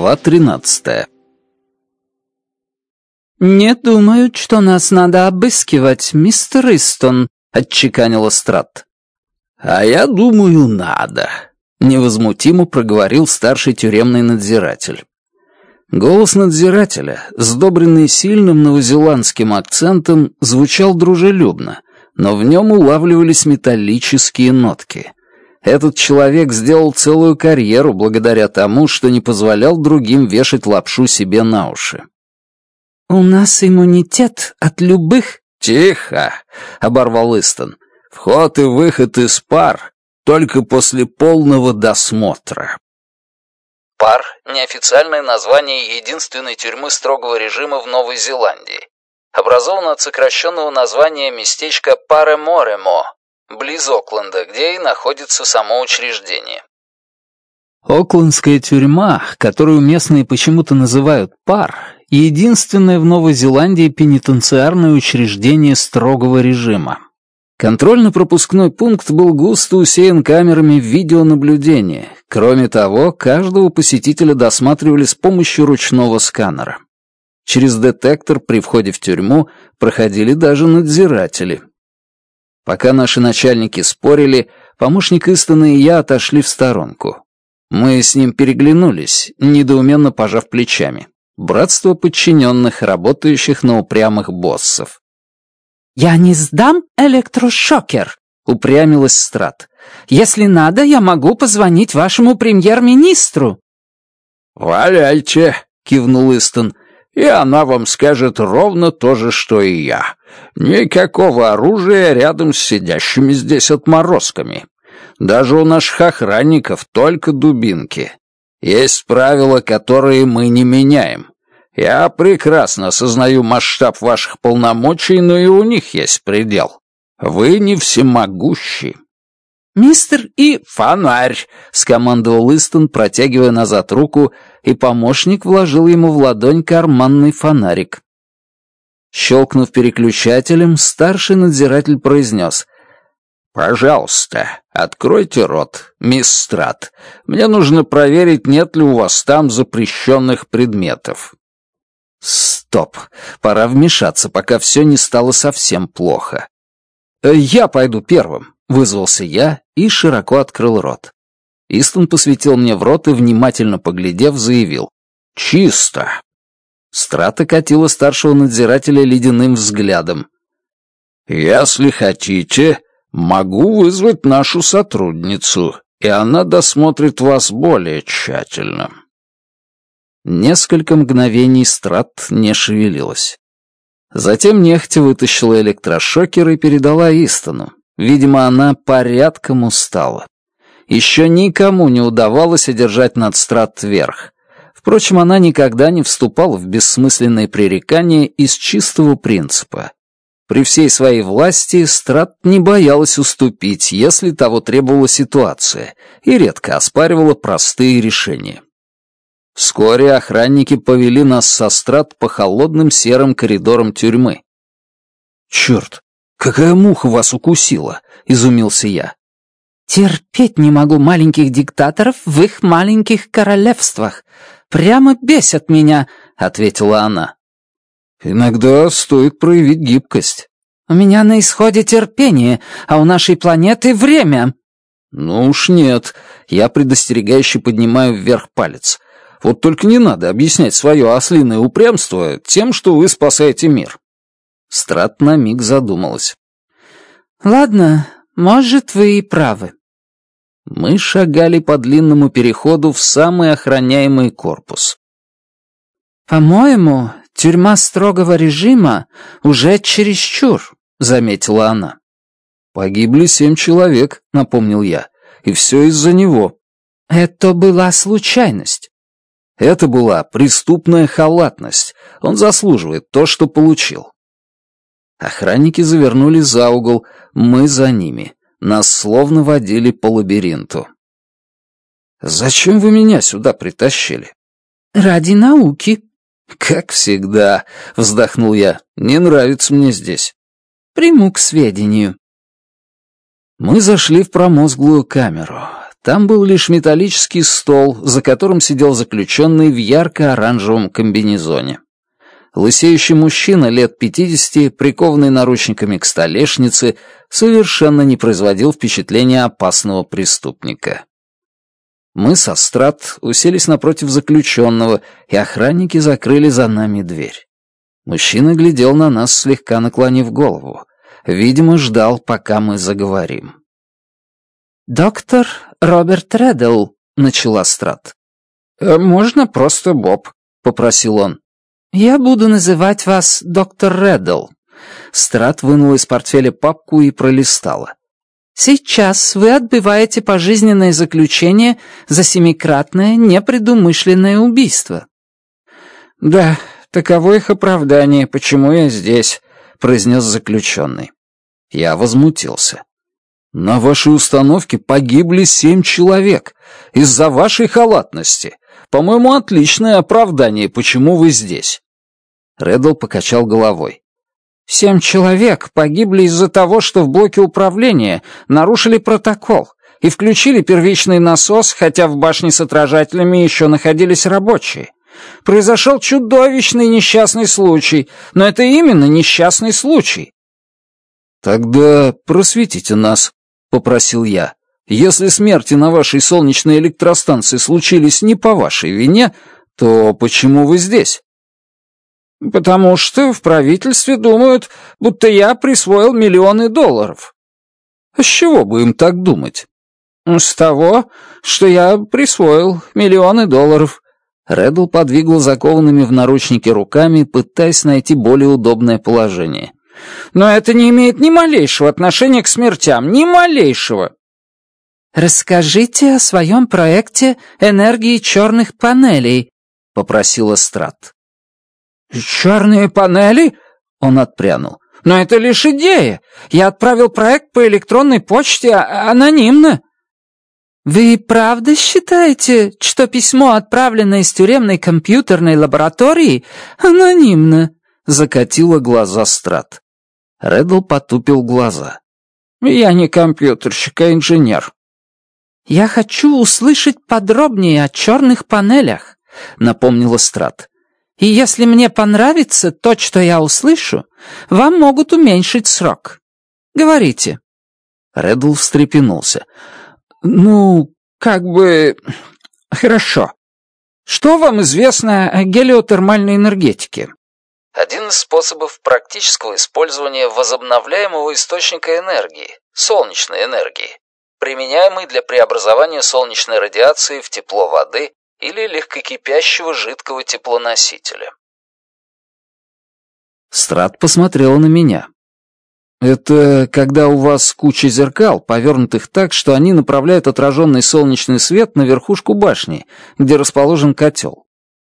Глава 13. «Не думаю, что нас надо обыскивать, мистер Истон», — отчеканил Эстрад. «А я думаю, надо», — невозмутимо проговорил старший тюремный надзиратель. Голос надзирателя, сдобренный сильным новозеландским акцентом, звучал дружелюбно, но в нем улавливались металлические нотки — этот человек сделал целую карьеру благодаря тому, что не позволял другим вешать лапшу себе на уши. «У нас иммунитет от любых...» «Тихо!» — оборвал Истон. «Вход и выход из пар только после полного досмотра». Пар — неофициальное название единственной тюрьмы строгого режима в Новой Зеландии. Образовано от сокращенного названия местечко Паре-Моремо близ Окленда, где и находится само учреждение. Оклендская тюрьма, которую местные почему-то называют пар, единственное в Новой Зеландии пенитенциарное учреждение строгого режима. Контрольно-пропускной пункт был густо усеян камерами видеонаблюдения. Кроме того, каждого посетителя досматривали с помощью ручного сканера. Через детектор при входе в тюрьму проходили даже надзиратели, Пока наши начальники спорили, помощник Истона и я отошли в сторонку. Мы с ним переглянулись, недоуменно пожав плечами. Братство подчиненных, работающих на упрямых боссов. «Я не сдам электрошокер», — упрямилась Страт. «Если надо, я могу позвонить вашему премьер-министру». «Валяйте», — кивнул Истон и она вам скажет ровно то же, что и я. Никакого оружия рядом с сидящими здесь отморозками. Даже у наших охранников только дубинки. Есть правила, которые мы не меняем. Я прекрасно осознаю масштаб ваших полномочий, но и у них есть предел. Вы не всемогущи. «Мистер и фонарь!» — скомандовал Истон, протягивая назад руку, и помощник вложил ему в ладонь карманный фонарик. Щелкнув переключателем, старший надзиратель произнес. «Пожалуйста, откройте рот, мисс Страт. Мне нужно проверить, нет ли у вас там запрещенных предметов». «Стоп! Пора вмешаться, пока все не стало совсем плохо. «Э, я пойду первым», вызвался я и широко открыл рот. Истон посветил мне в рот и, внимательно поглядев, заявил «Чисто!». Страта катила старшего надзирателя ледяным взглядом. «Если хотите, могу вызвать нашу сотрудницу, и она досмотрит вас более тщательно». Несколько мгновений Страт не шевелилась. Затем нехотя вытащила электрошокер и передала Истону. Видимо, она порядком устала. Еще никому не удавалось одержать надстрат вверх. Впрочем, она никогда не вступала в бессмысленные пререкания из чистого принципа. При всей своей власти Страт не боялась уступить, если того требовала ситуация, и редко оспаривала простые решения. Вскоре охранники повели нас со Страт по холодным серым коридорам тюрьмы. «Черт, какая муха вас укусила? Изумился я. Терпеть не могу маленьких диктаторов в их маленьких королевствах. Прямо бесят меня ответила она. Иногда стоит проявить гибкость. У меня на исходе терпение а у нашей планеты время. Ну уж нет я предостерегающе поднимаю вверх палец. Вот только не надо объяснять свое ослиное упрямство тем, что вы спасаете мир. Страт на миг задумалась. «Ладно, может, вы и правы». Мы шагали по длинному переходу в самый охраняемый корпус. «По-моему, тюрьма строгого режима уже чересчур», — заметила она. «Погибли семь человек», — напомнил я, — «и все из-за него». «Это была случайность». «Это была преступная халатность. Он заслуживает то, что получил. Охранники завернули за угол, мы за ними. Нас словно водили по лабиринту. «Зачем вы меня сюда притащили?» «Ради науки». «Как всегда», — вздохнул я, — «не нравится мне здесь». «Приму к сведению». Мы зашли в промозглую камеру. Там был лишь металлический стол, за которым сидел заключенный в ярко-оранжевом комбинезоне лысеющий мужчина лет 50, прикованный наручниками к столешнице, совершенно не производил впечатления опасного преступника. Мы со страт уселись напротив заключенного, и охранники закрыли за нами дверь. Мужчина глядел на нас, слегка наклонив голову. Видимо, ждал, пока мы заговорим. «Доктор Роберт Реддл», — начала Страт. «Э, «Можно просто Боб», — попросил он. «Я буду называть вас доктор Реддл». Страт вынул из портфеля папку и пролистала. «Сейчас вы отбываете пожизненное заключение за семикратное непредумышленное убийство». «Да, таково их оправдание, почему я здесь», — произнес заключенный. Я возмутился. «На вашей установке погибли семь человек из-за вашей халатности. По-моему, отличное оправдание, почему вы здесь». Реддл покачал головой. «Семь человек погибли из-за того, что в блоке управления нарушили протокол и включили первичный насос, хотя в башне с отражателями еще находились рабочие. Произошел чудовищный несчастный случай, но это именно несчастный случай». «Тогда просветите нас», — попросил я. Если смерти на вашей солнечной электростанции случились не по вашей вине, то почему вы здесь? Потому что в правительстве думают, будто я присвоил миллионы долларов. А с чего бы им так думать? С того, что я присвоил миллионы долларов. Реддл подвигал закованными в наручники руками, пытаясь найти более удобное положение. Но это не имеет ни малейшего отношения к смертям, ни малейшего. «Расскажите о своем проекте энергии черных панелей», — попросила Страт. «Черные панели?» — он отпрянул. «Но это лишь идея. Я отправил проект по электронной почте а, анонимно». «Вы правда считаете, что письмо, отправленное из тюремной компьютерной лаборатории, анонимно?» — закатила глаза Страт. Реддл потупил глаза. «Я не компьютерщик, а инженер. «Я хочу услышать подробнее о черных панелях», — напомнила Страт. «И если мне понравится то, что я услышу, вам могут уменьшить срок. Говорите». Реддл встрепенулся. «Ну, как бы... Хорошо. Что вам известно о гелиотермальной энергетике?» Один из способов практического использования возобновляемого источника энергии, солнечной энергии, применяемый для преобразования солнечной радиации в тепло воды или легкокипящего жидкого теплоносителя. Страт посмотрела на меня. «Это когда у вас куча зеркал, повернутых так, что они направляют отраженный солнечный свет на верхушку башни, где расположен котел.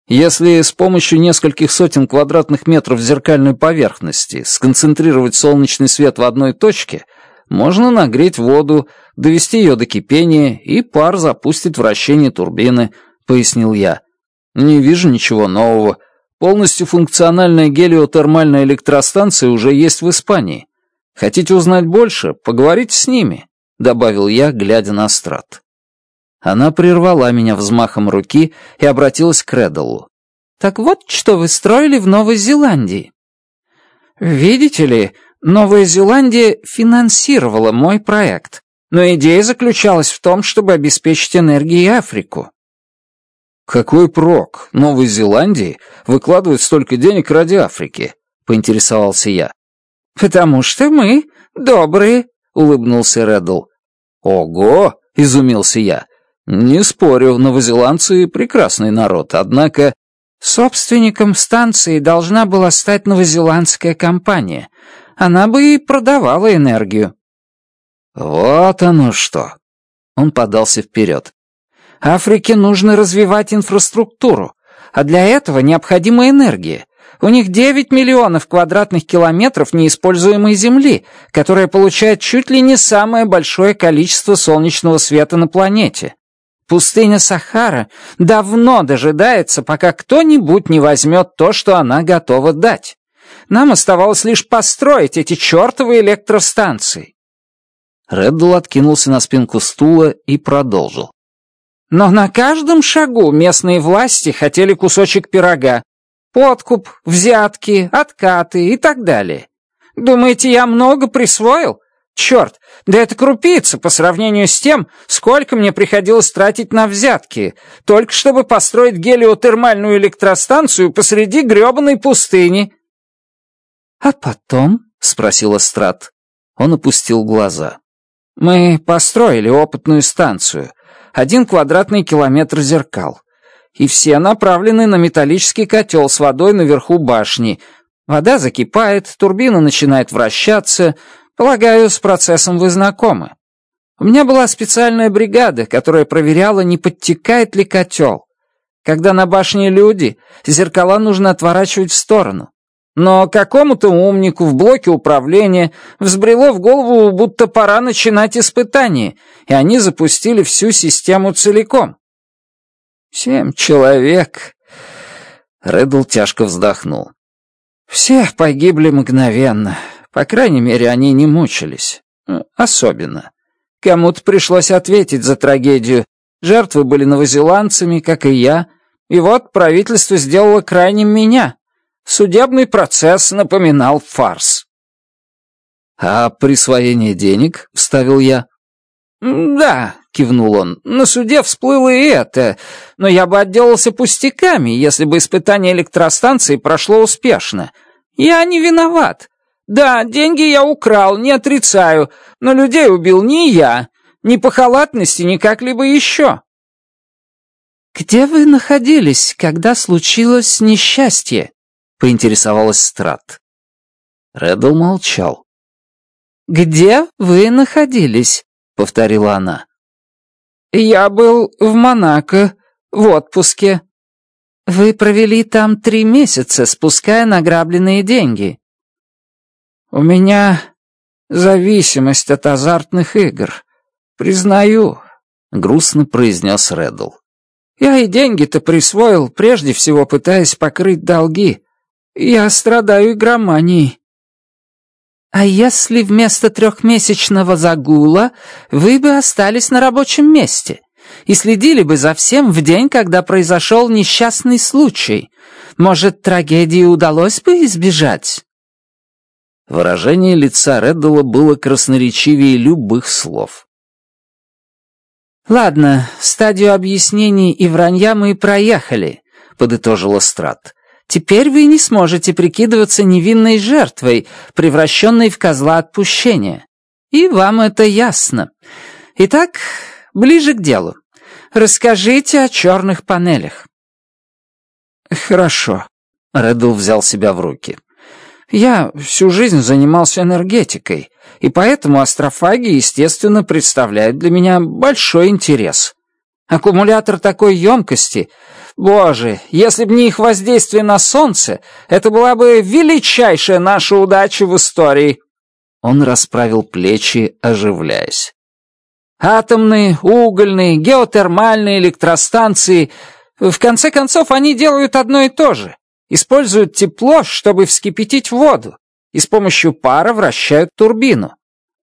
Если с помощью нескольких сотен квадратных метров зеркальной поверхности сконцентрировать солнечный свет в одной точке, можно нагреть воду, довести ее до кипения, и пар запустит вращение турбины, пояснил я. Не вижу ничего нового. Полностью функциональная гелиотермальная электростанция уже есть в Испании. Хотите узнать больше? Поговорите с ними, добавил я, глядя на страт. Она прервала меня взмахом руки и обратилась к Редалу. «Так вот, что вы строили в Новой Зеландии». «Видите ли, Новая Зеландия финансировала мой проект, но идея заключалась в том, чтобы обеспечить энергией Африку. Какой прок Новой Зеландии выкладывать столько денег ради Африки? поинтересовался я. Потому что мы добрые, улыбнулся Реддл. Ого, изумился я. Не спорю, новозеландцы прекрасный народ, однако Собственником станции должна была стать новозеландская компания, она бы и продавала энергию». «Вот оно что!» Он подался вперед. «Африке нужно развивать инфраструктуру, а для этого необходима энергия. У них 9 миллионов квадратных километров неиспользуемой земли, которая получает чуть ли не самое большое количество солнечного света на планете. Пустыня Сахара давно дожидается, пока кто-нибудь не возьмет то, что она готова дать нам оставалось лишь построить эти чертовы электростанции». Реддл откинулся на спинку стула и продолжил. Но на каждом шагу местные власти хотели кусочек пирога. Подкуп, взятки, откаты и так далее. Думаете, я много присвоил? Черт, да это крупица по сравнению с тем, сколько мне приходилось тратить на взятки, только чтобы построить гелиотермальную электростанцию посреди грёбаной пустыни. «А потом?» — спросила Страт, Он опустил глаза. «Мы построили опытную станцию. Один квадратный километр зеркал. И все направлены на металлический котел с водой наверху башни. Вода закипает, турбина начинает вращаться. Полагаю, с процессом вы знакомы. У меня была специальная бригада, которая проверяла, не подтекает ли котел. Когда на башне люди, зеркала нужно отворачивать в сторону. Но какому-то умнику в блоке управления взбрело в голову, будто пора начинать испытание, и они запустили всю систему целиком. «Семь человек!» Реддл тяжко вздохнул. «Все погибли мгновенно. По крайней мере, они не мучились. Э, особенно. Кому-то пришлось ответить за трагедию. Жертвы были новозеландцами, как и я. И вот правительство сделало крайним меня. Судебный процесс напоминал фарс. «А присвоение денег?» — вставил я. «Да», — кивнул он, — «на суде всплыло и это, но я бы отделался пустяками, если бы испытание электростанции прошло успешно. Я не виноват. Да, деньги я украл, не отрицаю, но людей убил не я, ни по халатности, ни как-либо еще». «Где вы находились, когда случилось несчастье?» поинтересовалась Страт. Реддл молчал. «Где вы находились?» — повторила она. «Я был в Монако, в отпуске». «Вы провели там три месяца, спуская награбленные деньги». «У меня зависимость от азартных игр. Признаю», — грустно произнес Реддл. «Я и деньги-то присвоил, прежде всего пытаясь покрыть долги. Я страдаю игроманией. А если вместо трехмесячного загула вы бы остались на рабочем месте и следили бы за всем в день, когда произошел несчастный случай, может, трагедии удалось бы избежать?» Выражение лица Реддала было красноречивее любых слов. «Ладно, стадию объяснений и вранья мы проехали», — подытожила Страт. Теперь вы не сможете прикидываться невинной жертвой, превращенной в козла отпущения. И вам это ясно. Итак, ближе к делу. Расскажите о черных панелях». «Хорошо», — Реддл взял себя в руки. «Я всю жизнь занимался энергетикой, и поэтому астрофаги естественно, представляют для меня большой интерес. Аккумулятор такой емкости Боже, если бы не их воздействие на солнце, это была бы величайшая наша удача в истории. Он расправил плечи, оживляясь. Атомные, угольные, геотермальные электростанции, в конце концов, они делают одно и то же. Используют тепло, чтобы вскипятить воду, и с помощью пара вращают турбину.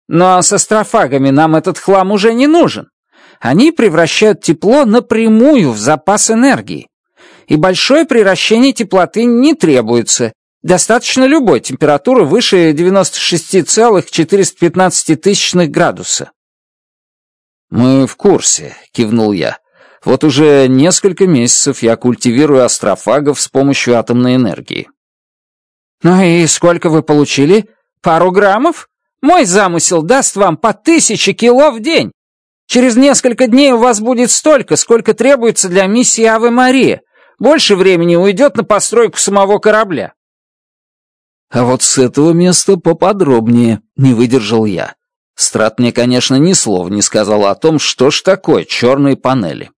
Но со строфагами нам этот хлам уже не нужен. Они превращают тепло напрямую в запас энергии. И большое приращение теплоты не требуется. Достаточно любой температуры выше 96,415 градуса. «Мы в курсе», — кивнул я. «Вот уже несколько месяцев я культивирую астрофагов с помощью атомной энергии». «Ну и сколько вы получили? Пару граммов? Мой замысел даст вам по тысяче кило в день!» Через несколько дней у вас будет столько, сколько требуется для миссии Авы Мария. Больше времени уйдет на постройку самого корабля». «А вот с этого места поподробнее», — не выдержал я. Страт мне, конечно, ни слова не сказал о том, что ж такое черные панели.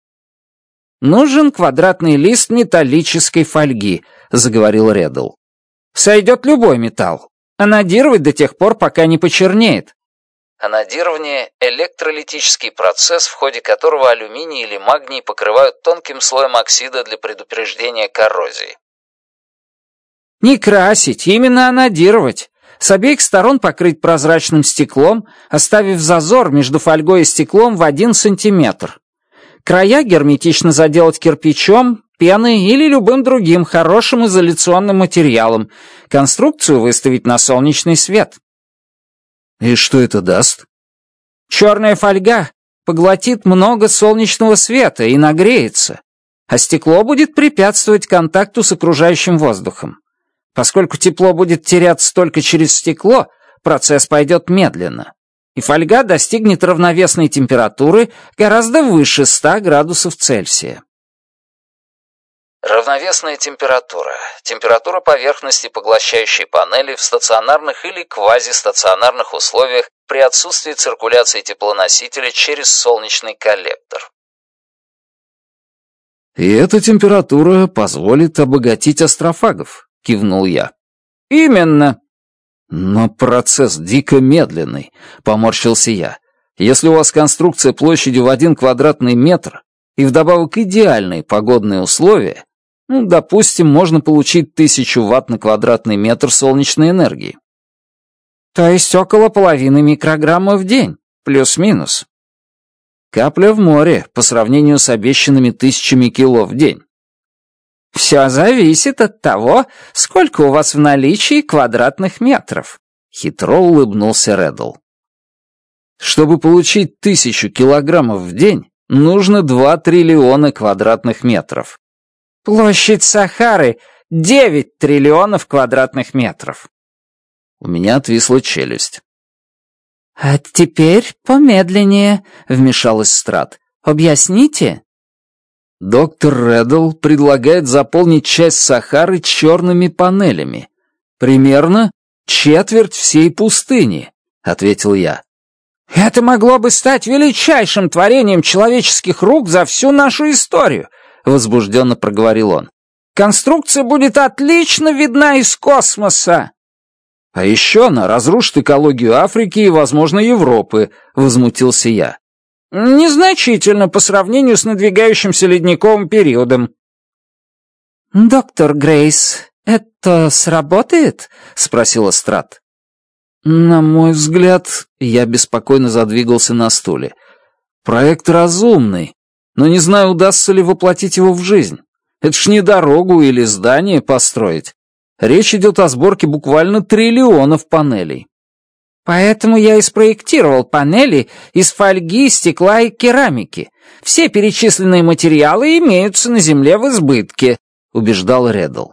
«Нужен квадратный лист металлической фольги», — заговорил Реддл. «Сойдет любой металл. Анодировать до тех пор, пока не почернеет. Анодирование – электролитический процесс, в ходе которого алюминий или магний покрывают тонким слоем оксида для предупреждения коррозии. Не красить, именно анодировать. С обеих сторон покрыть прозрачным стеклом, оставив зазор между фольгой и стеклом в один сантиметр. Края герметично заделать кирпичом, пеной или любым другим хорошим изоляционным материалом. Конструкцию выставить на солнечный свет. И что это даст? Черная фольга поглотит много солнечного света и нагреется, а стекло будет препятствовать контакту с окружающим воздухом. Поскольку тепло будет теряться только через стекло, процесс пойдет медленно, и фольга достигнет равновесной температуры гораздо выше 100 градусов Цельсия. Равновесная температура. Температура поверхности поглощающей панели в стационарных или квазистационарных условиях при отсутствии циркуляции теплоносителя через солнечный коллектор. «И эта температура позволит обогатить астрофагов», — кивнул я. «Именно». «Но процесс дико медленный», — поморщился я. «Если у вас конструкция площадью в один квадратный метр и вдобавок идеальные погодные условия, ну, допустим, можно получить тысячу ватт на квадратный метр солнечной энергии. То есть около половины микрограмма в день, плюс-минус. Капля в море по сравнению с обещанными тысячами кило в день. «Все зависит от того, сколько у вас в наличии квадратных метров», — хитро улыбнулся Реддл. «Чтобы получить тысячу килограммов в день, нужно два триллиона квадратных метров. Площадь Сахары — девять триллионов квадратных метров». У меня отвисла челюсть. «А теперь помедленнее», — вмешалась Страт. «Объясните?» Доктор Реддл предлагает заполнить часть Сахары черными панелями. Примерно четверть всей пустыни, — ответил я. Это могло бы стать величайшим творением человеческих рук за всю нашу историю, возбужденно проговорил он. Конструкция будет отлично видна из космоса. А еще она разрушит экологию Африки и, возможно, Европы, возмутился я. Незначительно по сравнению с надвигающимся ледниковым периодом. Доктор Грейс, это сработает? спросила Страт. На мой взгляд, я беспокойно задвигался на стуле. Проект разумный, но не знаю, удастся ли воплотить его в жизнь. Это ж не дорогу или здание построить. Речь идет о сборке буквально триллионов панелей. Поэтому я и спроектировал панели из фольги, стекла и керамики. Все перечисленные материалы имеются на Земле в избытке», — убеждал Реддл.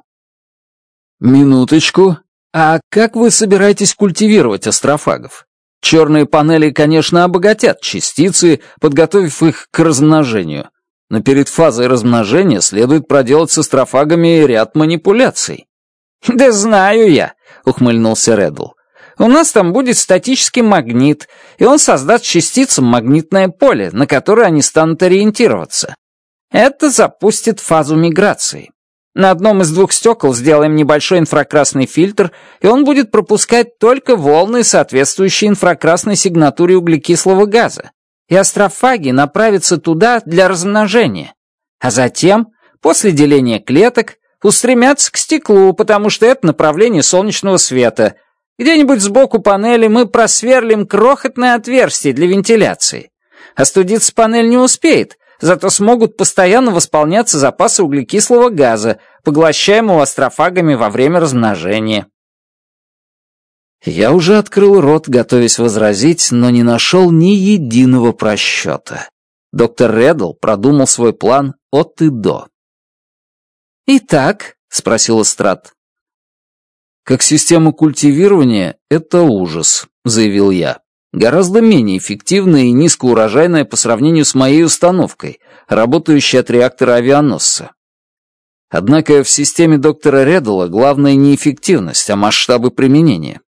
«Минуточку. А как вы собираетесь культивировать астрофагов? Черные панели, конечно, обогатят частицы, подготовив их к размножению. Но перед фазой размножения следует проделать со строфагами ряд манипуляций. «Да знаю я», — ухмыльнулся Реддл. «У нас там будет статический магнит, и он создаст частицам магнитное поле, на которое они станут ориентироваться. Это запустит фазу миграции. На одном из двух стекол сделаем небольшой инфракрасный фильтр, и он будет пропускать только волны, соответствующие инфракрасной сигнатуре углекислого газа. И астрофаги направятся туда для размножения. А затем, после деления клеток, устремятся к стеклу, потому что это направление солнечного света. Где-нибудь сбоку панели мы просверлим крохотное отверстие для вентиляции. А Остудиться панель не успеет, Зато смогут постоянно восполняться запасы углекислого газа, поглощаемого астрофагами во время размножения. Я уже открыл рот, готовясь возразить, но не нашел ни единого просчета. Доктор Реддл продумал свой план от и до. «Итак», — спросил Эстрад. «Как система культивирования, это ужас», — заявил я гораздо менее эффективная и низкоурожайная по сравнению с моей установкой, работающей от реактора авианосца. Однако в системе доктора Реддала главное не эффективность, а масштабы применения.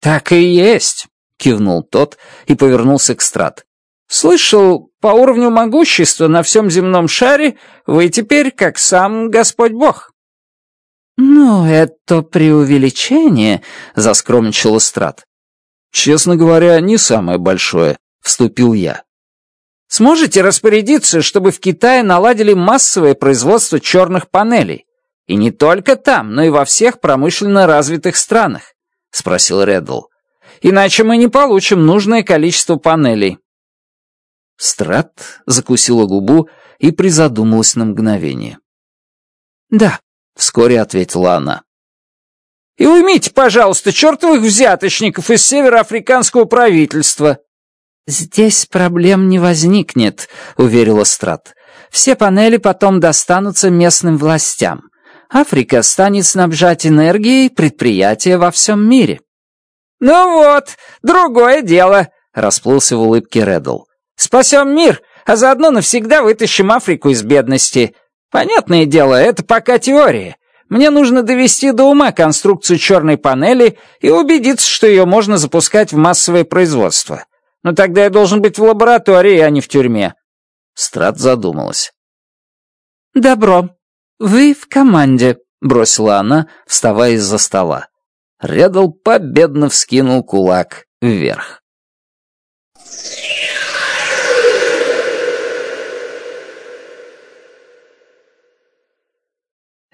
«Так и есть», — кивнул тот и повернулся к Страт. «Слышал, по уровню могущества на всем земном шаре вы теперь как сам Господь Бог». «Ну, это преувеличение», — заскромничал Страт. Честно говоря, не самое большое, вступил я. Сможете распорядиться, чтобы в Китае наладили массовое производство черных панелей? И не только там, но и во всех промышленно развитых странах? Спросил Реддл. Иначе мы не получим нужное количество панелей. Страт закусила губу и призадумалась на мгновение. «Да», — вскоре ответила она. И уймите, пожалуйста, чертовых взяточников из североафриканского правительства!» «Здесь проблем не возникнет», — уверил Эстрад. «Все панели потом достанутся местным властям. Африка станет снабжать энергией предприятия во всем мире». «Ну вот, другое дело», — расплылся в улыбке Реддл. «Спасем мир, а заодно навсегда вытащим Африку из бедности. Понятное дело, это пока теория. Мне нужно довести до ума конструкцию черной панели и убедиться, что ее можно запускать в массовое производство. Но тогда я должен быть в лаборатории, а не в тюрьме». Страт задумалась. «Добро. Вы в команде», — бросила она, вставая из-за стола. Редл победно вскинул кулак вверх.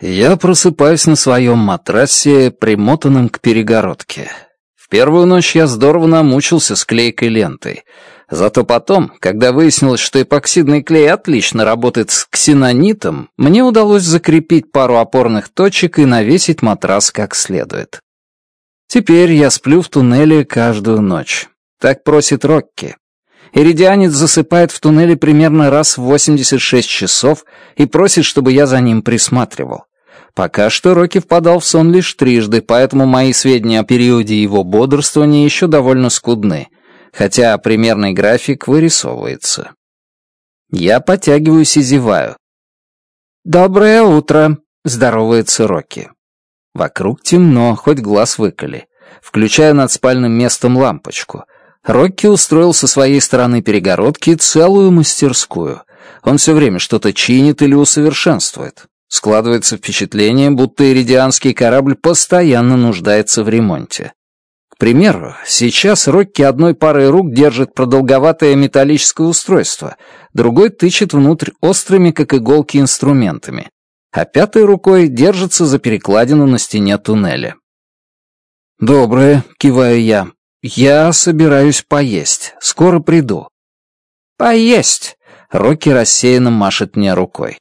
Я просыпаюсь на своем матрасе, примотанном к перегородке. В первую ночь я здорово намучился с клейкой лентой. Зато потом, когда выяснилось, что эпоксидный клей отлично работает с ксенонитом, мне удалось закрепить пару опорных точек и навесить матрас как следует. Теперь я сплю в туннеле каждую ночь. Так просит Рокки. Иридианец засыпает в туннеле примерно раз в 86 часов и просит, чтобы я за ним присматривал. Пока что Рокки впадал в сон лишь трижды, поэтому мои сведения о периоде его бодрствования еще довольно скудны, хотя примерный график вырисовывается. Я подтягиваюсь и зеваю. «Доброе утро!» — здоровается Рокки. Вокруг темно, хоть глаз выколи. Включаю над спальным местом лампочку — Рокки устроил со своей стороны перегородки целую мастерскую. Он все время что-то чинит или усовершенствует. Складывается впечатление, будто иридианский корабль постоянно нуждается в ремонте. К примеру, сейчас Рокки одной парой рук держит продолговатое металлическое устройство, другой тычет внутрь острыми, как иголки, инструментами, а пятой рукой держится за перекладину на стене туннеля. «Доброе», — киваю я. «Я собираюсь поесть. Скоро приду». «Поесть!» — Рокки рассеянно машет мне рукой.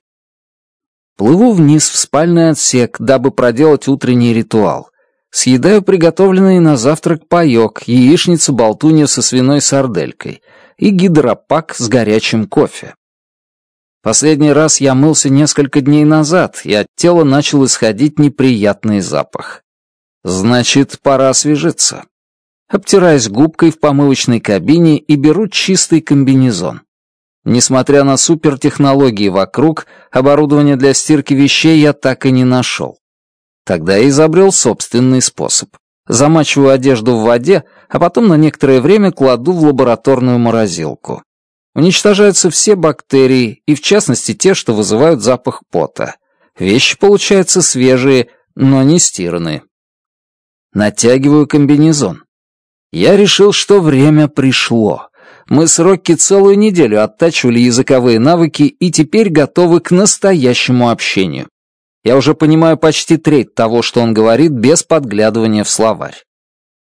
Плыву вниз в спальный отсек, дабы проделать утренний ритуал. Съедаю приготовленный на завтрак паёк, яичницу-болтунью со свиной сарделькой и гидропак с горячим кофе. Последний раз я мылся несколько дней назад, и от тела начал исходить неприятный запах. Значит, пора освежиться обтираясь губкой в помывочной кабине и беру чистый комбинезон. Несмотря на супертехнологии вокруг, оборудование для стирки вещей я так и не нашел. Тогда я изобрел собственный способ. Замачиваю одежду в воде, а потом на некоторое время кладу в лабораторную морозилку. Уничтожаются все бактерии, и в частности те, что вызывают запах пота. Вещи получаются свежие, но не стиранные. Натягиваю комбинезон. Я решил, что время пришло. Мы сроки целую неделю оттачивали языковые навыки и теперь готовы к настоящему общению. Я уже понимаю почти треть того, что он говорит, без подглядывания в словарь.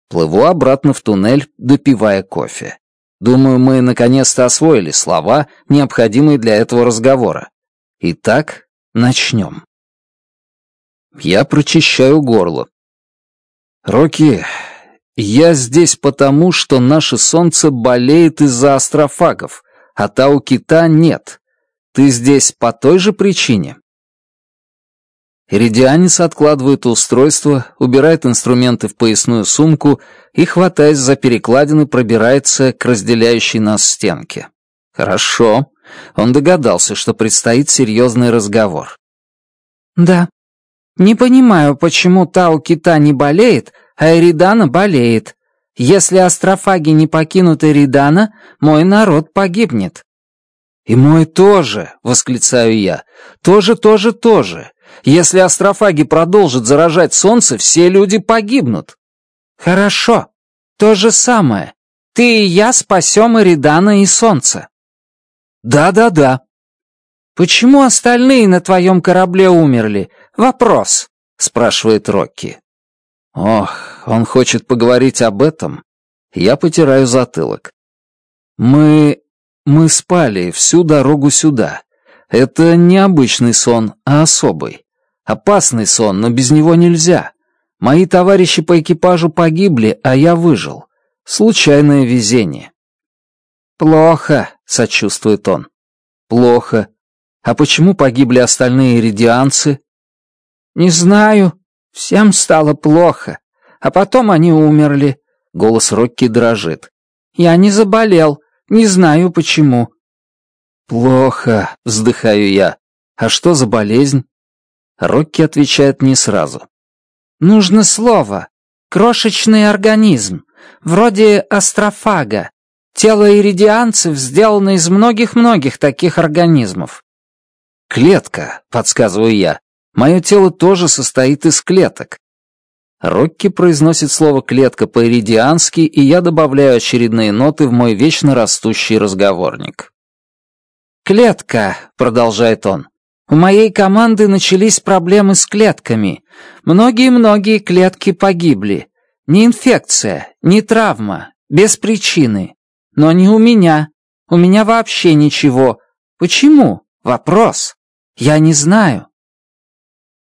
Плыву обратно в туннель, допивая кофе. Думаю, мы наконец-то освоили слова, необходимые для этого разговора. Итак, начнем. Я прочищаю горло. «Рокки, я здесь потому, что наше солнце болеет из-за астрофагов, а у кита нет. Ты здесь по той же причине?» Иридианец откладывает устройство, убирает инструменты в поясную сумку и, хватаясь за перекладины, пробирается к разделяющей нас стенке. «Хорошо». Он догадался, что предстоит серьезный разговор. «Да. Не понимаю, почему та у кита не болеет, а Эридана болеет. Если астрофаги не покинут Эридана, мой народ погибнет». «И мой тоже!» — восклицаю я. «Тоже, тоже, тоже! Если астрофаги продолжат заражать солнце, все люди погибнут!» «Хорошо. То же самое. Ты и я спасем Эридана и солнце». «Да-да-да». «Почему остальные на твоем корабле умерли? Вопрос», — спрашивает Рокки. Ох, он хочет поговорить об этом. Я потираю затылок. Мы... мы спали всю дорогу сюда. Это не обычный сон, а особый. Опасный сон, но без него нельзя. Мои товарищи по экипажу погибли, а я выжил. Случайное везение. Плохо, сочувствует он. Плохо. А почему погибли остальные редианцы? Не знаю, Всем стало плохо. А потом они умерли. Голос Рокки дрожит. Я не заболел. Не знаю почему. Плохо, вздыхаю я. А что за болезнь? Рокки отвечает не сразу. Нужно слово. Крошечный организм. Вроде астрофага. Тело иридианцев сделано из многих-многих таких организмов. «Клетка», — подсказываю я. Мое тело тоже состоит из клеток. Рокки произносит слово «клетка» по-иридиански, и я добавляю очередные ноты в мой вечно растущий разговорник. «Клетка», — продолжает он, — «у моей команды начались проблемы с клетками. Многие-многие клетки погибли. Не инфекция, не травма, без причины. Но не у меня. У меня вообще ничего. Почему? Вопрос. Я не знаю.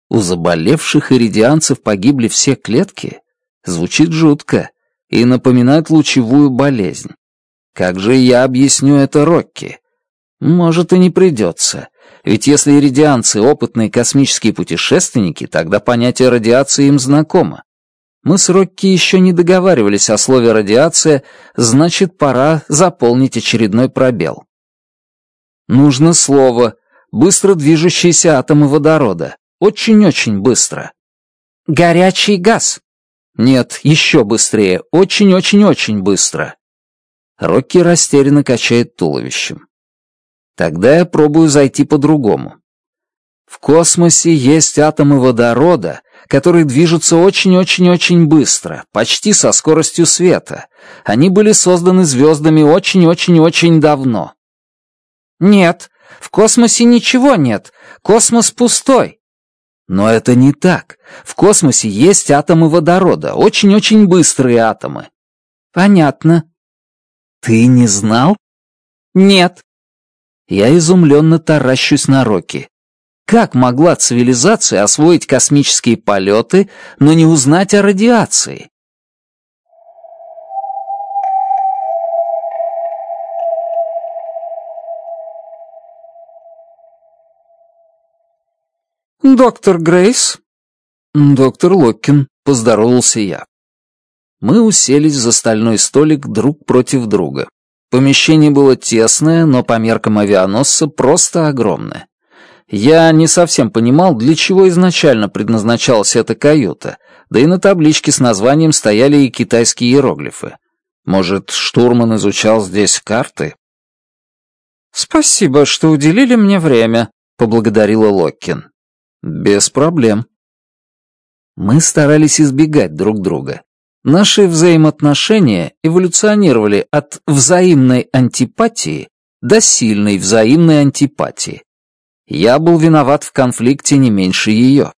У заболевших иридианцев погибли все клетки? Звучит жутко и напоминает лучевую болезнь. Как же я объясню это Рокки? Может, и не придется. Ведь если иридианцы — опытные космические путешественники, тогда понятие радиации им знакомо. Мы с Рокки еще не договаривались о слове «радиация», значит, пора заполнить очередной пробел. Нужно слово «быстро движущиеся атомы водорода», очень-очень быстро. Горячий газ. Нет, еще быстрее, очень-очень-очень быстро. Рокки растерянно качает туловищем. Тогда я пробую зайти по-другому. В космосе есть атомы водорода, которые движутся очень-очень-очень быстро, почти со скоростью света. Они были созданы звездами очень-очень-очень давно. Нет, в космосе ничего нет, космос пустой. Но это не так. В космосе есть атомы водорода, очень-очень быстрые атомы. Понятно. Ты не знал? Нет. Я изумленно таращусь на Рокки. Как могла цивилизация освоить космические полеты, но не узнать о радиации? «Доктор Грейс?» «Доктор Локкин», — поздоровался я. Мы уселись за стальной столик друг против друга. Помещение было тесное, но по меркам авианосца просто огромное. Я не совсем понимал, для чего изначально предназначалась эта каюта, да и на табличке с названием стояли и китайские иероглифы. Может, штурман изучал здесь карты? «Спасибо, что уделили мне время», — поблагодарила Локкин. Без проблем. Мы старались избегать друг друга. Наши взаимоотношения эволюционировали от взаимной антипатии до сильной взаимной антипатии. Я был виноват в конфликте не меньше ее.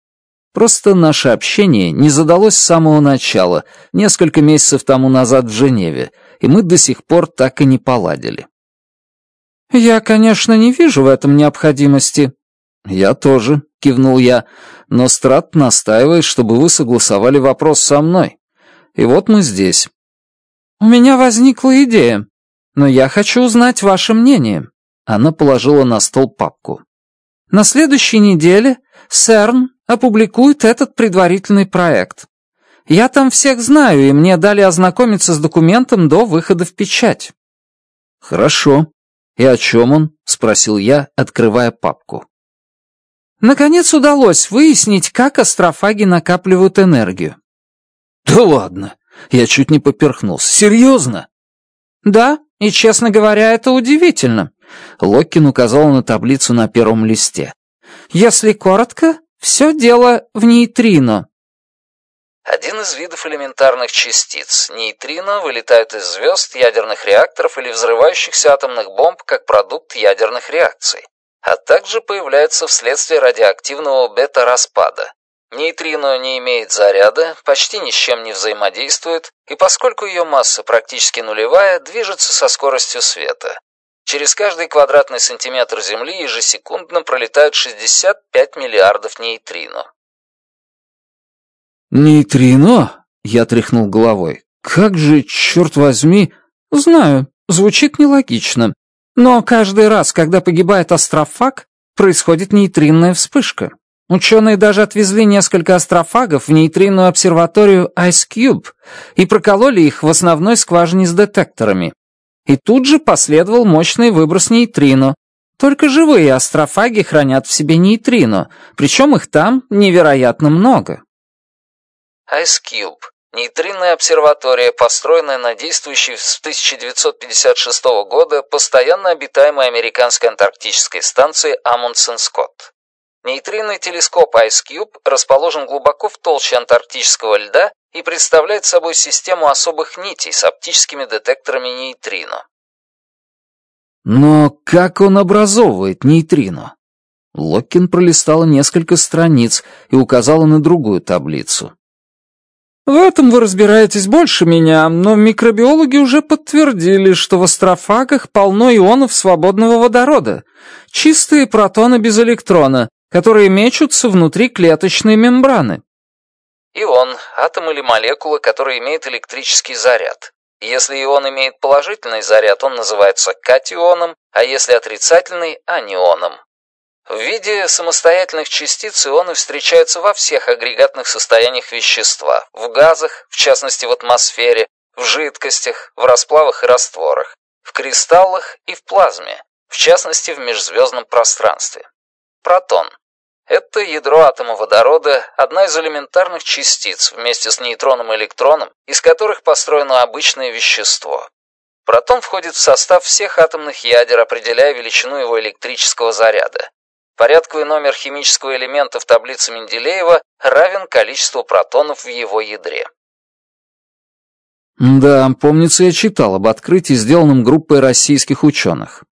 Просто наше общение не задалось с самого начала, несколько месяцев тому назад в Женеве, и мы до сих пор так и не поладили. «Я, конечно, не вижу в этом необходимости», «Я тоже», — кивнул я, — «но Страт настаивает, чтобы вы согласовали вопрос со мной. И вот мы здесь». «У меня возникла идея, но я хочу узнать ваше мнение». Она положила на стол папку. «На следующей неделе СЕРН опубликует этот предварительный проект. Я там всех знаю, и мне дали ознакомиться с документом до выхода в печать». «Хорошо. И о чем он?» — спросил я, открывая папку. Наконец удалось выяснить, как астрофаги накапливают энергию. Да ладно, я чуть не поперхнулся. Серьезно? Да, и, честно говоря, это удивительно. Локкин указал на таблицу на первом листе. Если коротко, все дело в нейтрино. Один из видов элементарных частиц. Нейтрино вылетают из звезд, ядерных реакторов или взрывающихся атомных бомб как продукт ядерных реакций а также появляются вследствие радиоактивного бета-распада. Нейтрино не имеет заряда, почти ни с чем не взаимодействует, и поскольку ее масса практически нулевая, движется со скоростью света. Через каждый квадратный сантиметр Земли ежесекундно пролетают 65 миллиардов нейтрино. «Нейтрино?» — я тряхнул головой. «Как же, черт возьми...» «Знаю, звучит нелогично. Но каждый раз, когда погибает астрофаг, происходит нейтринная вспышка. Ученые даже отвезли несколько астрофагов в нейтринную обсерваторию Ice Cube и прокололи их в основной скважине с детекторами. И тут же последовал мощный выброс нейтрино. Только живые астрофаги хранят в себе нейтрино, причем их там невероятно много. Ice Cube Нейтринная обсерватория, построенная на действующей с 1956 года постоянно обитаемой американской антарктической станции Амундсен-Скотт. Нейтринный телескоп Ice Cube расположен глубоко в толще антарктического льда и представляет собой систему особых нитей с оптическими детекторами нейтрино. Но как он образовывает нейтрино? Локкин пролистала несколько страниц и указала на другую таблицу. В этом вы разбираетесь больше меня, но микробиологи уже подтвердили, что в астрофагах полно ионов свободного водорода, чистые протоны без электрона, которые мечутся внутри клеточной мембраны. Ион – атом или молекула, который имеет электрический заряд. Если ион имеет положительный заряд, он называется катионом, а если отрицательный – анионом. В виде самостоятельных частиц ионы встречаются во всех агрегатных состояниях вещества, в газах, в частности в атмосфере, в жидкостях, в расплавах и растворах, в кристаллах и в плазме, в частности в межзвездном пространстве. Протон. Это ядро атома водорода, одна из элементарных частиц вместе с нейтроном и электроном, из которых построено обычное вещество. Протон входит в состав всех атомных ядер, определяя величину его электрического заряда порядковый номер химического элемента в таблице Менделеева равен количеству протонов в его ядре. Да, помнится, я читал об открытии, сделанном группой российских ученых.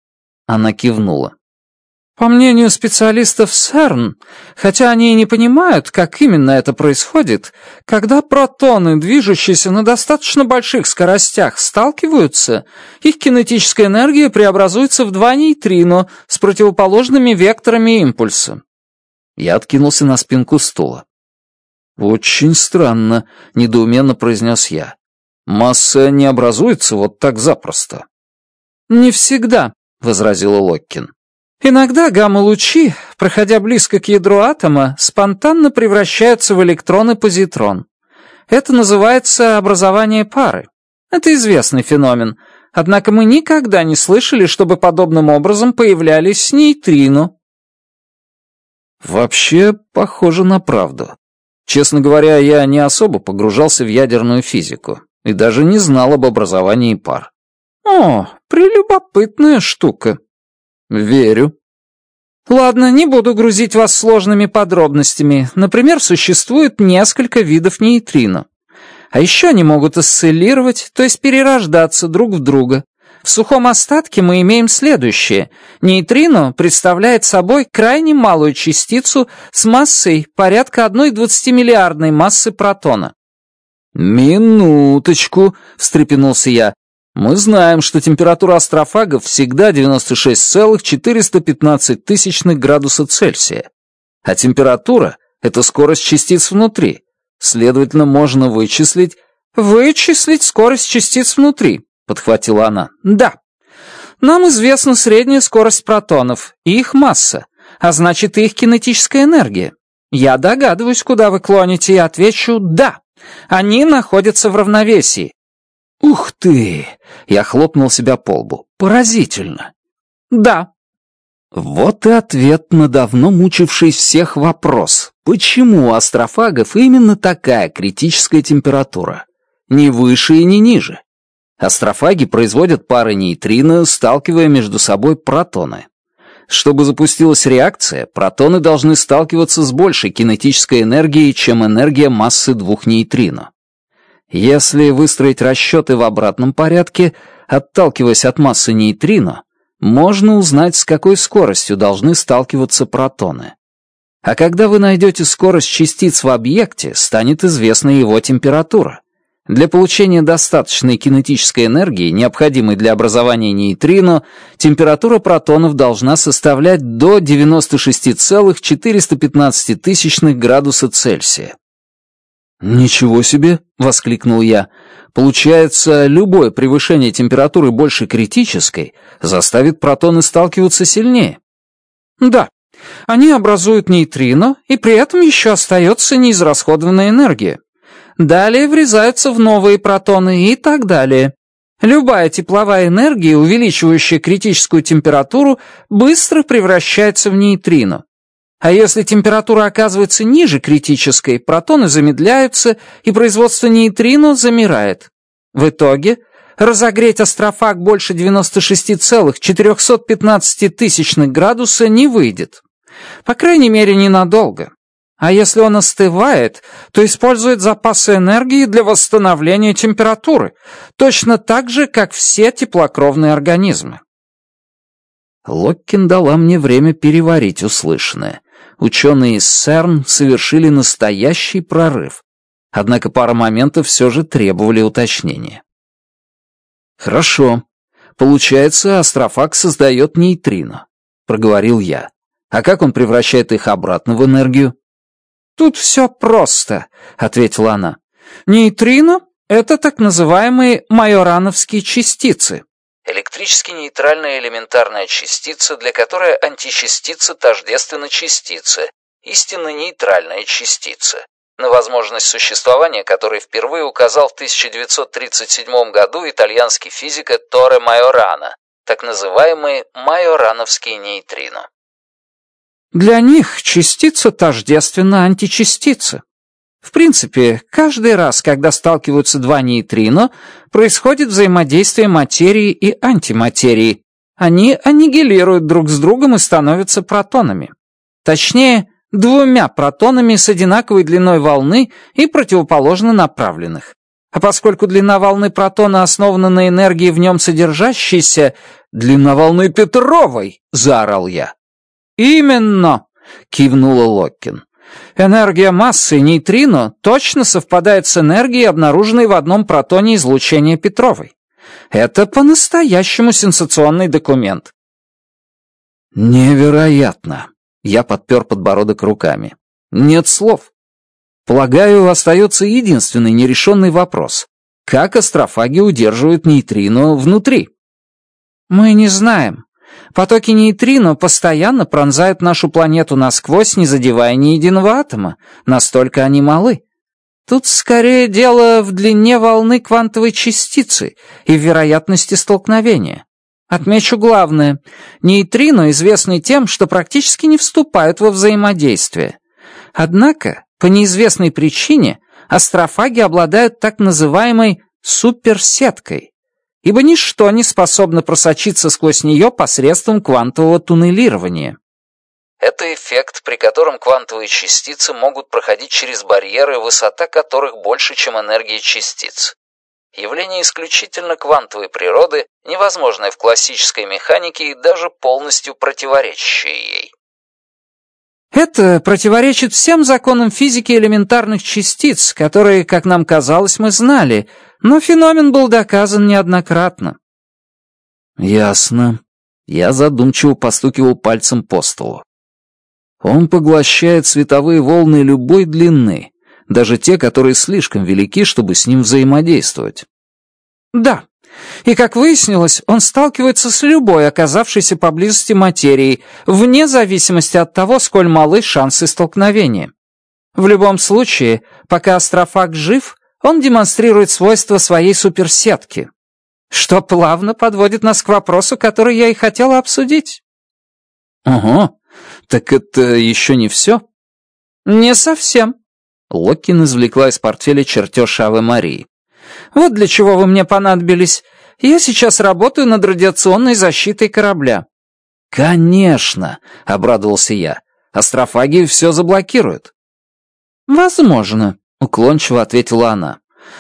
Она кивнула. По мнению специалистов СЕРН, хотя они и не понимают, как именно это происходит, когда протоны, движущиеся на достаточно больших скоростях, сталкиваются, их кинетическая энергия преобразуется в два нейтрино с противоположными векторами импульса. Я откинулся на спинку стула. «Очень странно», — недоуменно произнес я. «Масса не образуется вот так запросто». «Не всегда», — возразила Локкин. Иногда гамма-лучи, проходя близко к ядру атома, спонтанно превращаются в электрон и позитрон. Это называется образование пары. Это известный феномен. Однако мы никогда не слышали, чтобы подобным образом появлялись нейтрино. Вообще, похоже на правду. Честно говоря, я не особо погружался в ядерную физику и даже не знал об образовании пар. О, прелюбопытная штука. Верю. Ладно, не буду грузить вас сложными подробностями. Например, существует несколько видов нейтрино. А еще они могут осциллировать, то есть перерождаться друг в друга. В сухом остатке мы имеем следующее. Нейтрино представляет собой крайне малую частицу с массой порядка 1,20-миллиардной массы протона. «Минуточку», — встрепенулся я. Мы знаем, что температура астрофагов всегда 96,415 тысячных градуса Цельсия. А температура — это скорость частиц внутри. Следовательно, можно вычислить... «Вычислить скорость частиц внутри», — подхватила она. «Да. Нам известна средняя скорость протонов и их масса, а значит, и их кинетическая энергия. Я догадываюсь, куда вы клоните, и отвечу «да». Они находятся в равновесии, «Ух ты!» — я хлопнул себя по лбу. «Поразительно!» «Да!» Вот и ответ на давно мучивший всех вопрос. Почему у астрофагов именно такая критическая температура? Ни выше и ни ниже. Астрофаги производят пары нейтрино, сталкивая между собой протоны. Чтобы запустилась реакция, протоны должны сталкиваться с большей кинетической энергией, чем энергия массы двух нейтрино. Если выстроить расчеты в обратном порядке, отталкиваясь от массы нейтрино, можно узнать, с какой скоростью должны сталкиваться протоны. А когда вы найдете скорость частиц в объекте, станет известна его температура. Для получения достаточной кинетической энергии, необходимой для образования нейтрино, температура протонов должна составлять до 96,415 градуса Цельсия. «Ничего себе!» — воскликнул я. «Получается, любое превышение температуры больше критической заставит протоны сталкиваться сильнее». «Да, они образуют нейтрино, и при этом еще остается неизрасходованная энергия. Далее врезаются в новые протоны и так далее. Любая тепловая энергия, увеличивающая критическую температуру, быстро превращается в нейтрино. А если температура оказывается ниже критической, протоны замедляются, и производство нейтрино замирает. В итоге разогреть астрофаг больше 96,415 тысячных градуса не выйдет. По крайней мере, ненадолго. А если он остывает, то использует запасы энергии для восстановления температуры, точно так же, как все теплокровные организмы. Локкин дала мне время переварить услышанное ученые из СЕРН совершили настоящий прорыв. Однако пара моментов все же требовали уточнения. «Хорошо. Получается, астрофаг создает нейтрино», — проговорил я. «А как он превращает их обратно в энергию?» «Тут все просто», — ответила она. «Нейтрино — это так называемые майорановские частицы электрически нейтральная элементарная частица, для которой античастица тождественна частице, истинно нейтральная частица, на возможность существования которой впервые указал в 1937 году итальянский физик Торе Майорана, так называемые майорановские нейтрино. Для них частица тождественна античастице. В принципе, каждый раз, когда сталкиваются два нейтрино, происходит взаимодействие материи и антиматерии. Они аннигилируют друг с другом и становятся протонами. Точнее, двумя протонами с одинаковой длиной волны и противоположно направленных. А поскольку длина волны протона основана на энергии в нем содержащейся, длина волны Петровой, заорал я. Именно, кивнула Локкин. Энергия массы нейтрино точно совпадает с энергией, обнаруженной в одном протоне излучения Петровой. Это по-настоящему сенсационный документ. Невероятно. Я подпер подбородок руками. Нет слов. Полагаю, остается единственный нерешенный вопрос. Как астрофаги удерживают нейтрино внутри? Мы не знаем, Потоки нейтрино постоянно пронзают нашу планету насквозь, не задевая ни единого атома. Настолько они малы. Тут скорее дело в длине волны квантовой частицы и вероятности столкновения. Отмечу главное. Нейтрино известны тем, что практически не вступают во взаимодействие. Однако, по неизвестной причине, астрофаги обладают так называемой суперсеткой, ибо ничто не способно просочиться сквозь нее посредством квантового туннелирования. Это эффект, при котором квантовые частицы могут проходить через барьеры, высота которых больше, чем энергия частиц. Явление исключительно квантовой природы, невозможное в классической механике и даже полностью противоречащее ей. Это противоречит всем законам физики элементарных частиц, которые, как нам казалось, мы знали — но феномен был доказан неоднократно». «Ясно». Я задумчиво постукивал пальцем по столу. Он поглощает световые волны любой длины, даже те, которые слишком велики, чтобы с ним взаимодействовать. Да. И, как выяснилось, он сталкивается с любой оказавшейся поблизости материей, вне зависимости от того, сколь малы шансы столкновения. В любом случае, пока астрофаг жив, он демонстрирует свойства своей суперсетки, что плавно подводит нас к вопросу, который я и хотела обсудить. Ага, так это еще не все? Не совсем. Локкин извлекла из портфеля чертеж Авы Марии. Вот для чего вы мне понадобились. Я сейчас работаю над радиационной защитой корабля. Конечно, обрадовался я. Астрофаги все заблокируют. Возможно, Уклончиво ответила она.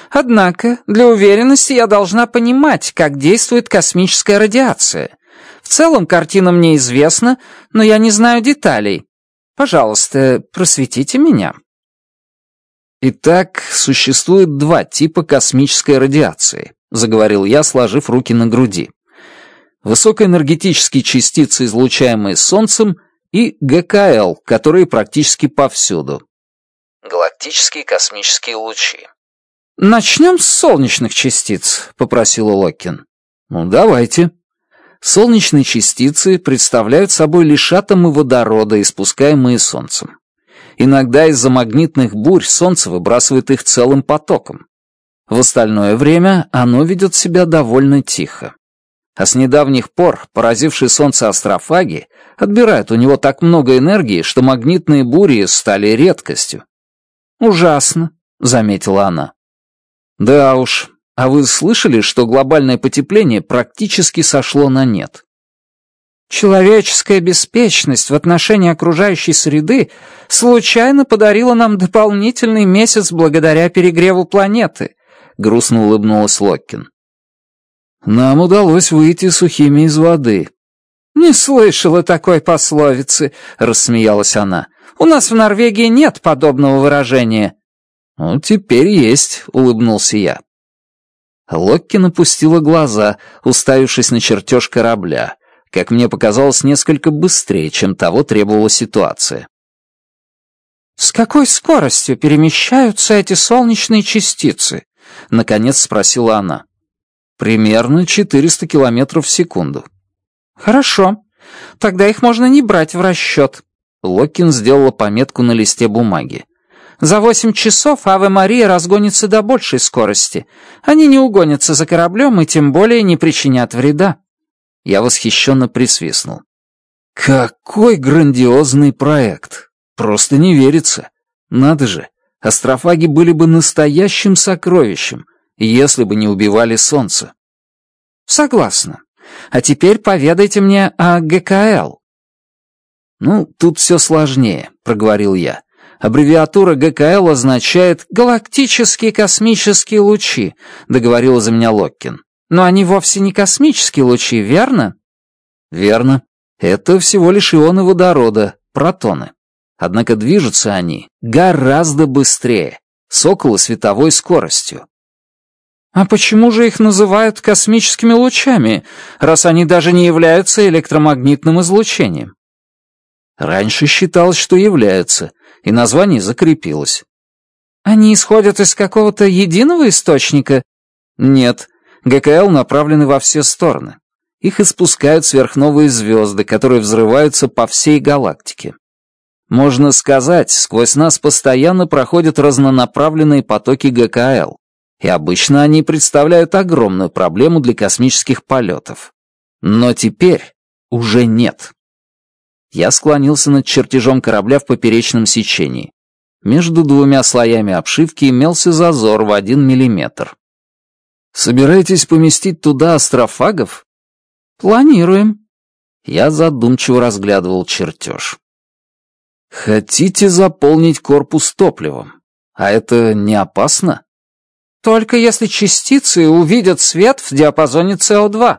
Однако, для уверенности я должна понимать, как действует космическая радиация. В целом картина мне известна, но я не знаю деталей. Пожалуйста, просветите меня. Итак, существует два типа космической радиации, заговорил я, сложив руки на груди. Высокоэнергетические частицы, излучаемые Солнцем, и ГКЛ, которые практически повсюду, галактические космические лучи. «Начнем с солнечных частиц», — попросил Локин. «Ну, давайте». Солнечные частицы представляют собой лишь атомы водорода, испускаемые Солнцем. Иногда из-за магнитных бурь Солнце выбрасывает их целым потоком. В остальное время оно ведет себя довольно тихо. А с недавних пор поразившие Солнце астрофаги отбирают у него так много энергии, что магнитные бури стали редкостью. «Ужасно», — заметила она. «Да уж, а вы слышали, что глобальное потепление практически сошло на нет?» «Человеческая беспечность в отношении окружающей среды случайно подарила нам дополнительный месяц благодаря перегреву планеты», — грустно улыбнулась Локкин. «Нам удалось выйти сухими из воды». «Не слышала такой пословицы», — рассмеялась она. У нас в Норвегии нет подобного выражения». «Ну, теперь есть», — улыбнулся я. Локки напустила глаза, уставившись на чертеж корабля, как мне показалось, несколько быстрее, чем того требовала ситуация. «С какой скоростью перемещаются эти солнечные частицы?» — наконец спросила она. «Примерно 400 километров в секунду». «Хорошо. Тогда их можно не брать в расчет. Локин сделала пометку на листе бумаги. «За восемь часов Аве Мария разгонится до большей скорости. Они не угонятся за кораблем и тем более не причинят вреда». Я восхищенно присвистнул. «Какой грандиозный проект! Просто не верится! Надо же, астрофаги были бы настоящим сокровищем, если бы не убивали солнце». «Согласна. А теперь поведайте мне о ГКЛ», «Ну, тут все сложнее», — проговорил я. «Аббревиатура ГКЛ означает «галактические космические лучи», — договорила за меня Локкин. «Но они вовсе не космические лучи, верно?» «Верно. Это всего лишь ионы водорода, протоны. Однако движутся они гораздо быстрее, с около световой скоростью». «А почему же их называют космическими лучами, раз они даже не являются электромагнитным излучением?» Раньше считалось, что является, и название закрепилось. Они исходят из какого-то единого источника? Нет, ГКЛ направлены во все стороны. Их испускают сверхновые звезды, которые взрываются по всей галактике. Можно сказать, сквозь нас постоянно проходят разнонаправленные потоки ГКЛ, и обычно они представляют огромную проблему для космических полетов. Но теперь уже нет. Я склонился над чертежом корабля в поперечном сечении. Между двумя слоями обшивки имелся зазор в один миллиметр. «Собираетесь поместить туда астрофагов?» «Планируем». Я задумчиво разглядывал чертеж. «Хотите заполнить корпус топливом? А это не опасно?» «Только если частицы увидят свет в диапазоне СО2,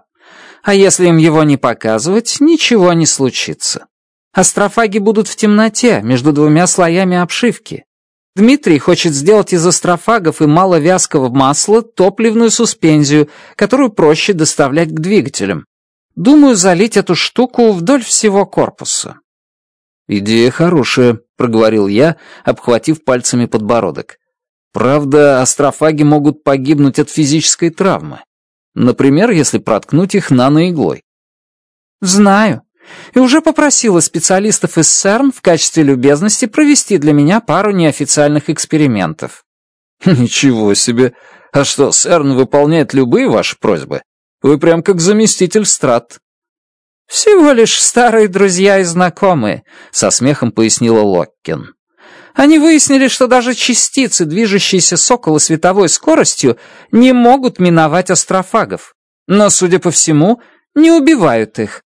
а если им его не показывать, ничего не случится». Астрофаги будут в темноте, между двумя слоями обшивки. Дмитрий хочет сделать из астрофагов и маловязкого масла топливную суспензию, которую проще доставлять к двигателям. Думаю, залить эту штуку вдоль всего корпуса». «Идея хорошая», — проговорил я, обхватив пальцами подбородок. «Правда, астрофаги могут погибнуть от физической травмы. Например, если проткнуть их наноиглой». «Знаю», и уже попросила специалистов из СЕРМ в качестве любезности провести для меня пару неофициальных экспериментов. Ничего себе! А что, СЕРН выполняет любые ваши просьбы? Вы прям как заместитель страт. Всего лишь старые друзья и знакомые, со смехом пояснила Локкин. Они выяснили, что даже частицы, движущиеся с околосветовой скоростью, не могут миновать астрофагов. Но, судя по всему, не убивают их,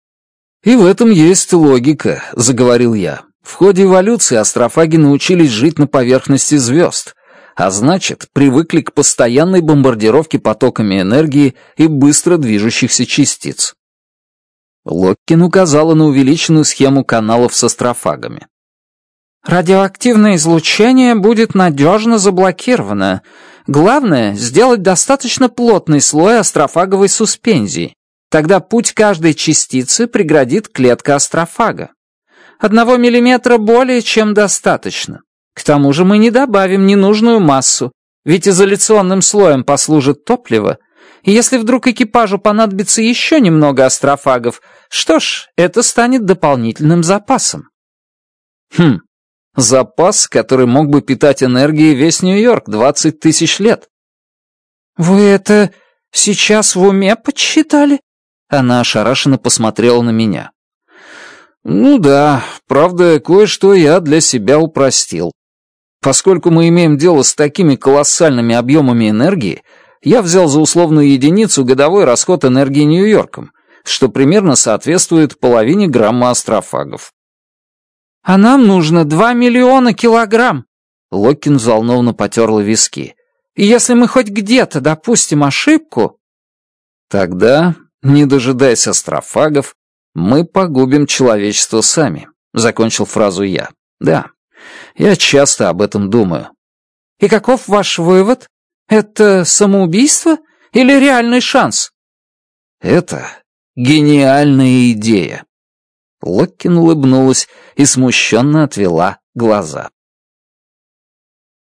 «И в этом есть логика», — заговорил я. «В ходе эволюции астрофаги научились жить на поверхности звезд, а значит, привыкли к постоянной бомбардировке потоками энергии и быстро движущихся частиц». Локкин указала на увеличенную схему каналов с астрофагами. «Радиоактивное излучение будет надежно заблокировано. Главное — сделать достаточно плотный слой астрофаговой суспензии. Тогда путь каждой частицы преградит клетка астрофага. Одного миллиметра более чем достаточно. К тому же мы не добавим ненужную массу, ведь изоляционным слоем послужит топливо, и если вдруг экипажу понадобится еще немного астрофагов, что ж, это станет дополнительным запасом. Хм, запас, который мог бы питать энергией весь Нью-Йорк 20 тысяч лет. Вы это сейчас в уме подсчитали? Она ошарашенно посмотрела на меня. «Ну да, правда, кое-что я для себя упростил. Поскольку мы имеем дело с такими колоссальными объемами энергии, я взял за условную единицу годовой расход энергии Нью-Йорком, что примерно соответствует половине грамма астрофагов». «А нам нужно два миллиона килограмм!» Локкин взволнованно потерла виски. «Если мы хоть где-то допустим ошибку...» «Тогда не дожидаясь астрофагов, мы погубим человечество сами, закончил фразу я. Да, я часто об этом думаю. И каков ваш вывод? Это самоубийство или реальный шанс? Это гениальная идея. Локкин улыбнулась и смущенно отвела глаза.